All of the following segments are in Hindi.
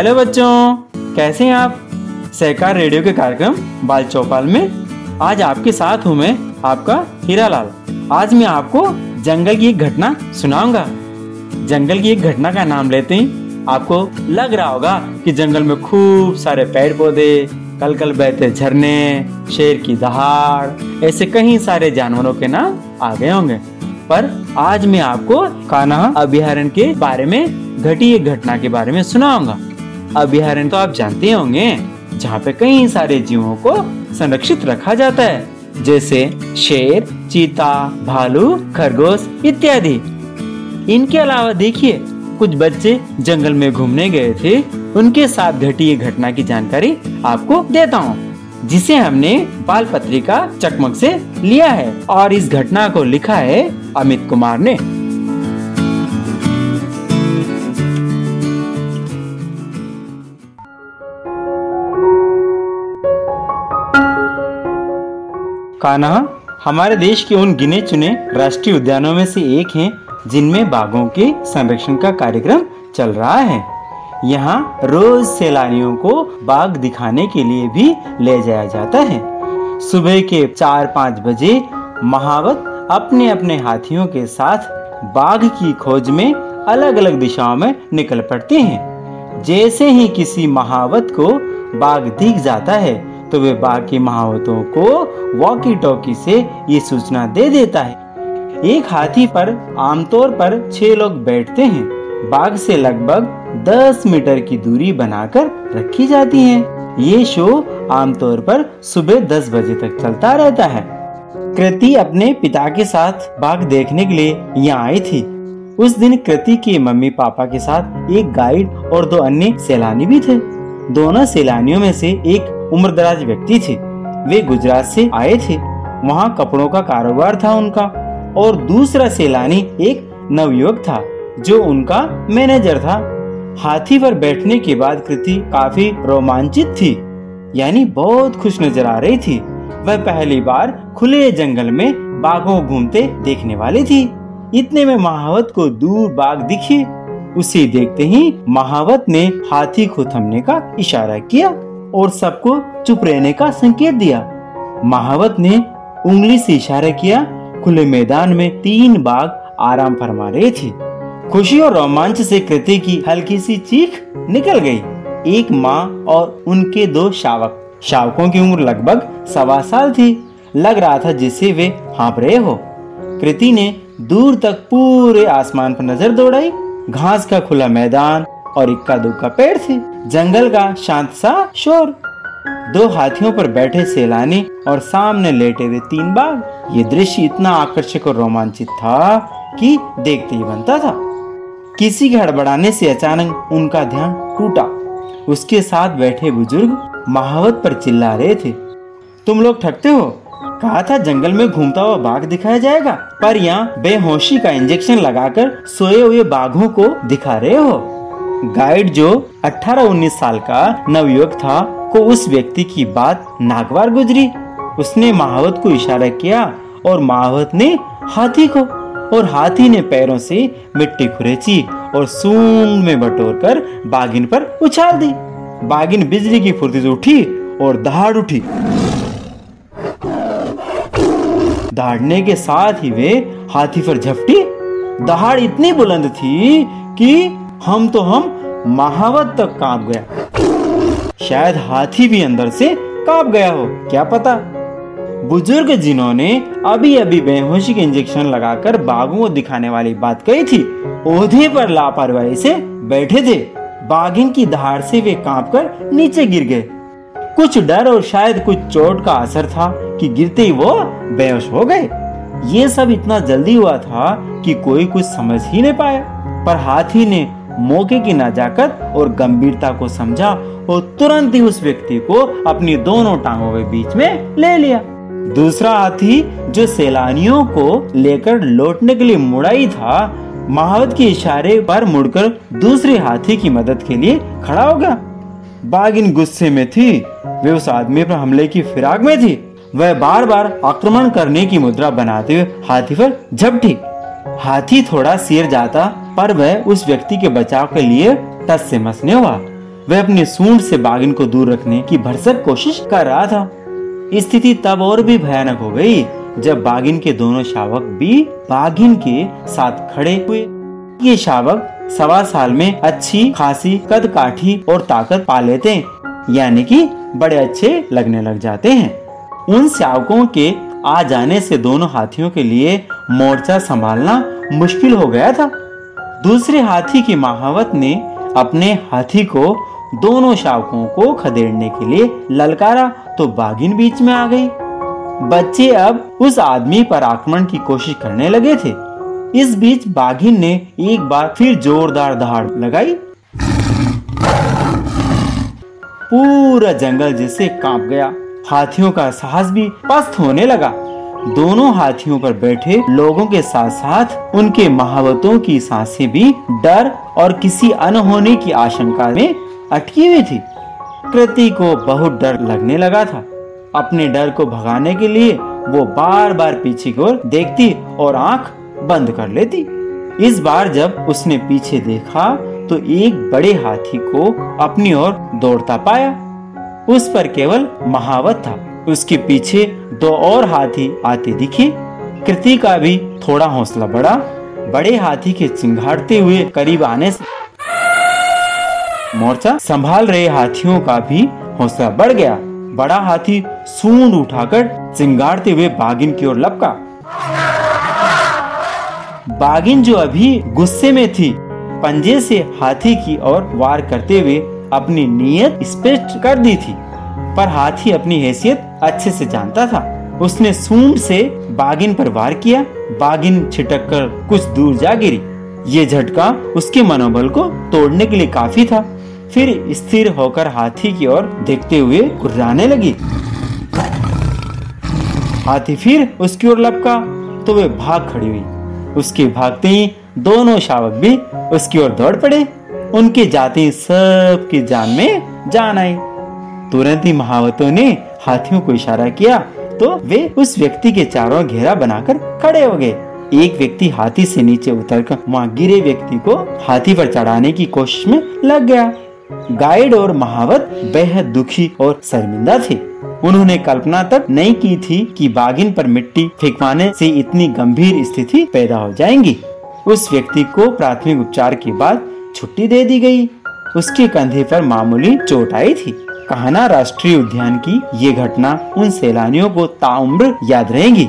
हेलो बच्चों, कैसे हैं आप? सहकार रेडियो के कार्यक्रम बाल चौपाल में। आज आपके साथ हूँ मैं आपका हीरा लाल आज मैं आपको जंगल की एक घटना सुनाऊँगा। जंगल की एक घटना का नाम लेते ही। आपको लग रहा होगा कि जंगल में खूब सारे पेड़ पौधे कल कल बहते झरने, शेर की दहाड़, ऐसे कई सारे जानवरों के नाम आ गए होंगे। पर आज मैं आपको कान्हा अभ्यारण्य के बारे में, घटी एक घटना के बारे में सुनाऊँगा। अभ्यारण्य तो आप जानते होंगे, जहाँ पे कई सारे जीवों को संरक्षित रखा जाता है, जैसे शेर, चीता, भालू, खरगोश इत्यादि। इनके अलावा देखिए, कुछ बच्चे जंगल में घूमने गए थे, उनके साथ घटी ये घटना की जानकारी आपको देता हूँ, जिसे हमने बाल पत्रिका चकमक से लिया है, और इस घटना को लिखा है अमित कुमार ने। कान्हा, हमारे देश के उन गिने चुने राष्ट्रीय उद्यानों में से एक हैं, जिनमें बाघों के संरक्षण का कार्यक्रम चल रहा है। यहाँ रोज सैलानियों को बाघ दिखाने के लिए भी ले जाया जाता है। सुबह के चार पाँच बजे महावत अपने अपने हाथियों के साथ बाघ की खोज में अलग अलग दिशाओं में निकल पड़ते हैं। जैसे ही किसी महावत को बाघ दिख जाता है तो वे बाकी महावतों को वॉकी टॉकी से ये सूचना दे देता है। एक हाथी पर, आमतौर पर छह लोग बैठते हैं। बाघ से लगभग 10 मीटर की दूरी बनाकर रखी जाती है। ये शो आमतौर पर सुबह 10 बजे तक चलता रहता है। कृति अपने पिता के साथ बाघ देखने के लिए यहाँ आई थी। उस दिन कृति के मम्मी पापा के साथ एक गाइड और दो अन्य सैलानी भी थे। दोनों सैलानियों में से एक उम्रदराज व्यक्ति थे। वे गुजरात से आए थे। वहाँ कपड़ों का कारोबार था उनका और दूसरा सैलानी एक नवयुवक था, जो उनका मैनेजर था। हाथी पर बैठने के बाद कृति काफ़ी रोमांचित थी, यानी बहुत खुश नज़र आ रही थी। वह पहली बार खुले जंगल में बाघों घूमते देखने वाली थी। इतने में महावत को दूर बाघ दिखे। उसे देखते ही महावत ने हाथी को थमने का इशारा किया। और सबको चुप रहने का संकेत दिया। महावत ने उंगली से इशारा किया, खुले मैदान में तीन बाघ आराम फरमा रहे थे। खुशी और रोमांच से कृति की हल्की सी चीख निकल गई। एक माँ और उनके दो शावक। शावकों की उम्र लगभग सवा साल थी। लग रहा था जिसे वे हाँप रहे हो। कृति ने दूर तक पूरे आसमान पर नज़र दौड़ाई। घास का खुला मैदान और इक्का दुक्का पेड़ थे जंगल का शांत सा शोर। दो हाथियों पर बैठे सैलानी और सामने लेटे हुए तीन बाघ। ये दृश्य इतना आकर्षक और रोमांचित था कि देखते ही बनता था। किसी के हड़बड़ाने से अचानक उनका ध्यान टूटा। उसके साथ बैठे बुज़ुर्ग महावत पर चिल्ला रहे थे। तुम लोग ठगते हो? कहा था, जंगल में घूमता हुआ बाघ दिखाया जाएगा। पर यहाँ बेहोशी का इंजेक्शन लगाकर सोए हुए बाघों को दिखा रहे हो। गाइड जो 18-19 साल का नवयुवक था, को उस व्यक्ति की बात नागवार गुजरी। उसने महावत को इशारा किया और महावत ने हाथी को और हाथी ने पैरों से मिट्टी खुरेची और सूंग में बटोर कर बागिन पर उछाल दी। बागिन बिजली की फुर्ती से उठी और दहाड़ उठी। दहाड़ने के साथ ही वे हाथी पर झपटी। दहाड़ इतनी बुलंद थी कि हम तो हम महावत तक काँप गया। शायद हाथी भी अंदर से काँप गया हो, क्या पता? बुज़ुर्ग जिन्होंने अभी अभी बेहोशी के इंजेक्शन लगाकर बाघों को दिखाने वाली बात कही थी, ओहदे पर लापरवाही से बैठे थे। बाघिन की धार से वे काँप कर नीचे गिर गए। कुछ डर और शायद कुछ चोट का असर था कि गिरते ही वो बेहोश हो गए। ये सब इतना जल्दी हुआ था कि कोई कुछ समझ ही नहीं पाया। पर हाथी ने मौके की नजाकत और गंभीरता को समझा और तुरंत ही उस व्यक्ति को अपनी दोनों टांगों के बीच में ले लिया। दूसरा हाथी जो सैलानियों को लेकर लौटने के लिए मुड़ा ही था, महावत के इशारे पर मुड़कर दूसरे हाथी की मदद के लिए खड़ा हो गया। बागिन गुस्से में थी, वे उस आदमी पर हमले की फिराक में थी। वह बार बार आक्रमण करने की मुद्रा बनाते हुए हाथी पर झपटी। हाथी थोड़ा सिर जाता पर वह उस व्यक्ति के बचाव के लिए टस से मसने हुआ। वह अपने सूंड से बागिन को दूर रखने की भरसक कोशिश कर रहा था। स्थिति तब और भी भयानक हो गई, जब बागिन के दोनों शावक भी बागिन के साथ खड़े हुए। ये शावक सवा साल में अच्छी, खासी कद काठी और ताकत पा लेते हैं, यानी कि बड़े अच्छे लगने लग जाते हैं। उन शावकों के आ जाने से दोनों हाथियों के लिए मोर्चा संभालना मुश्किल हो गया था। दूसरे हाथी की महावत ने अपने हाथी को दोनों शावकों को खदेड़ने के लिए ललकारा तो बागिन बीच में आ गई। बच्चे अब उस आदमी पर आक्रमण की कोशिश करने लगे थे। इस बीच बाघिन ने एक बार फिर जोरदार दहाड़ लगाई। पूरा जंगल जिसे काँप गया। हाथियों का साहस भी पस्त होने लगा। दोनों हाथियों पर बैठे लोगों के साथ साथ उनके महावतों की साँसें भी डर और किसी अनहोनी की आशंका में अटकी हुई थी। कृति को बहुत डर लगने लगा था। अपने डर को भगाने के लिए वो बार बार पीछे की ओर देखती और आँख बंद कर लेती। इस बार जब उसने पीछे देखा तो एक बड़े हाथी को अपनी ओर दौड़ता पाया। उस पर केवल महावत था। उसके पीछे दो और हाथी आते दिखे। कृति का भी थोड़ा हौसला बढ़ा। बड़े हाथी के चिंगाड़ते हुए करीब आने से मोर्चा संभाल रहे हाथियों का भी हौसला बढ़ गया। बड़ा हाथी सूंड उठाकर चिंगाड़ते हुए बागिन की ओर लपका। बागिन जो अभी गुस्से में थी, पंजे से हाथी की ओर वार करते हुए अपनी नीयत स्पष्ट कर दी थी। पर हाथी अपनी हैसियत अच्छे से जानता था। उसने सूंड से बागिन पर वार किया। बागिन छिटक कर कुछ दूर जा गिरी। ये झटका उसके मनोबल को तोड़ने के लिए काफ़ी था। फिर स्थिर होकर हाथी की ओर देखते हुए कुर्राने लगी। हाथी फिर उसकी ओर लपका तो वे भाग खड़ी हुई। उसके भागते ही दोनों शावक भी उसकी ओर दौड़ पड़े। उनके जाते सबकी जान में जान आई। तुरंत ही महावतों ने हाथियों को इशारा किया तो वे उस व्यक्ति के चारों घेरा बनाकर खड़े हो गए। एक व्यक्ति हाथी से नीचे उतरकर वहाँ गिरे व्यक्ति को हाथी पर चढ़ाने की कोशिश में लग गया। गाइड और महावत बेहद दुखी और शर्मिंदा थे। उन्होंने कल्पना तक नहीं की थी कि बागिन पर मिट्टी फेंकवाने से इतनी गंभीर स्थिति पैदा हो जाएँगी। उस व्यक्ति को प्राथमिक उपचार के बाद छुट्टी दे दी गई। उसके कंधे पर मामूली चोट आई थी। कहना राष्ट्रीय उद्यान की ये घटना उन सैलानियों को ताउम्र याद रहेगी।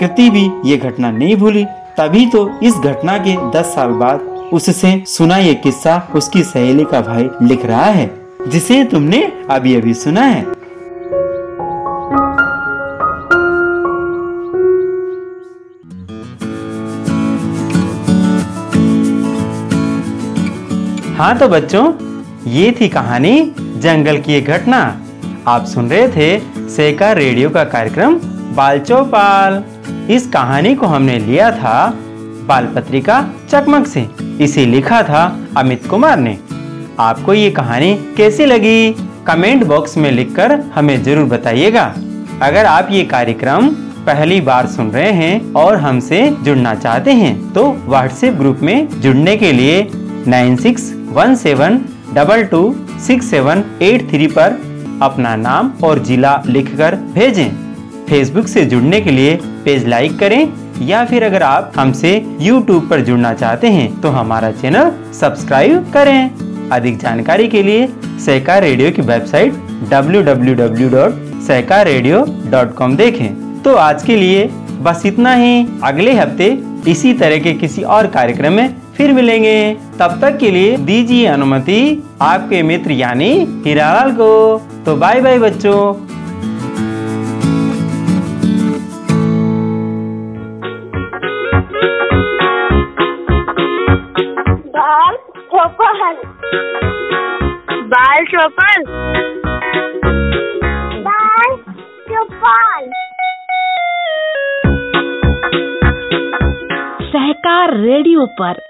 कृति भी ये घटना नहीं भूली, तभी तो इस घटना के दस साल बाद उससे सुना ये किस्सा उसकी सहेली का भाई लिख रहा है, जिसे तुमने अभी अभी सुना है। हाँ तो बच्चों, ये थी कहानी जंगल की एक घटना। आप सुन रहे थे सेका रेडियो का कार्यक्रम बाल चौपाल इस कहानी को हमने लिया था बाल पत्रिका चकमक से। इसे लिखा था अमित कुमार ने। आपको ये कहानी कैसी लगी? कमेंट बॉक्स में लिखकर हमें ज़रूर बताइएगा। अगर आप ये कार्यक्रम पहली बार सुन रहे हैं और हमसे जुड़ना चाहते हैं तो व्हाट्सएप ग्रुप में जुड़ने के लिए nine six one seven double two six seven eight three पर अपना नाम और जिला लिखकर भेजें। फेसबुक से जुड़ने के लिए पेज लाइक करें या फिर अगर आप हमसे यूट्यूब पर जुड़ना चाहते हैं तो हमारा चैनल सब्सक्राइब करें। अधिक जानकारी के लिए सहकार रेडियो की वेबसाइट www.सहकारेडियो.com देखें। तो आज के लिए बस इतना ही। अगले हफ़्ते इसी तरह के किसी और कार्यक्रम में फिर मिलेंगे। तब तक के लिए दीजिए अनुमति आपके मित्र यानी हीरालाल को। तो बाय बाय बच्चों। बाल चौपन बाल चौपन सहकार रेडियो पर।